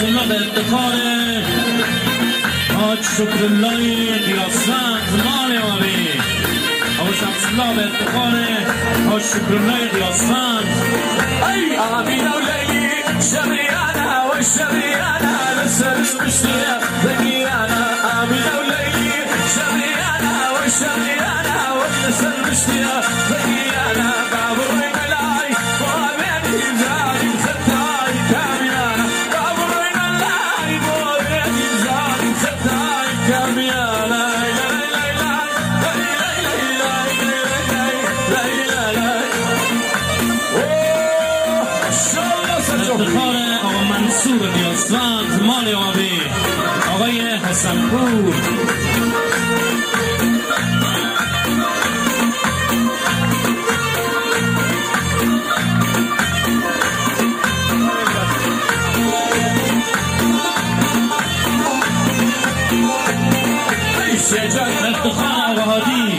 خلاد افتخاره. حاج شکر الله قیاسفند مال وابی ابو شمس الله افتخاره. حاج شکر الله قیاسفند ای آمین و لیلی و شبیانه لسر مشتیه بگیرانه. آمین و لیلی و شبیانه و لسر مشتیه افتخار آقا منصور بیاسفند مال آبی. آقای حسن پور. شجاعت افتخار هادی.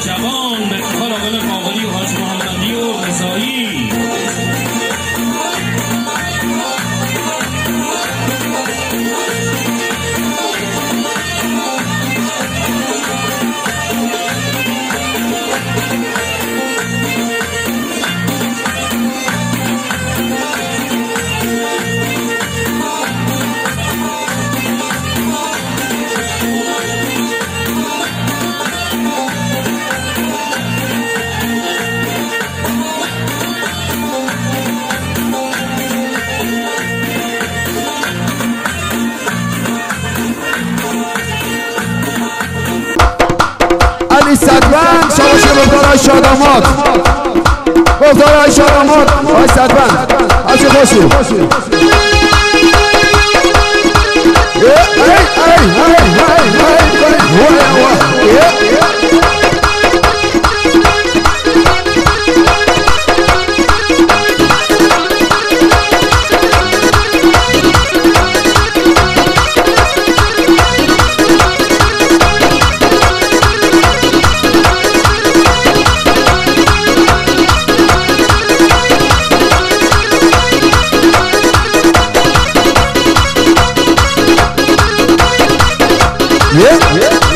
Chabón. صدبند شباش گفتار شادامات گفتار شادامات آی صدبند آچه خوشی Vê? Vê?